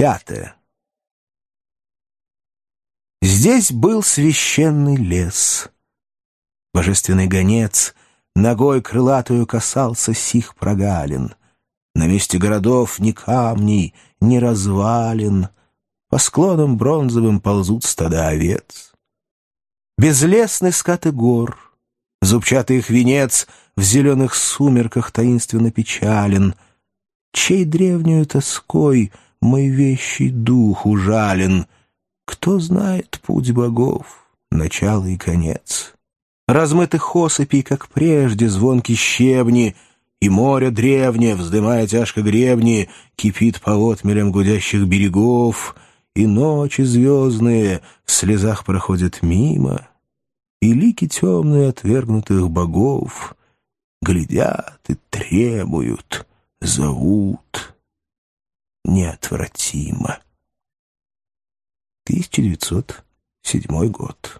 Пятое. Здесь был священный лес. Божественный гонец ногой крылатую касался сих прогалин. На месте городов ни камней, ни развалин. По склонам бронзовым ползут стада овец. Безлесны скаты гор, зубчатый их венец В зеленых сумерках таинственно печален. Чей древнюю тоской мой вещий дух ужален? Кто знает путь богов, начало и конец? Размытых осыпей, как прежде, звонки щебни — и море древнее, вздымая тяжко гребни, Кипит по отмелям гудящих берегов, И ночи звездные в слезах проходят мимо, И лики темные отвергнутых богов Глядят и требуют, зовут неотвратимо. 1907 год.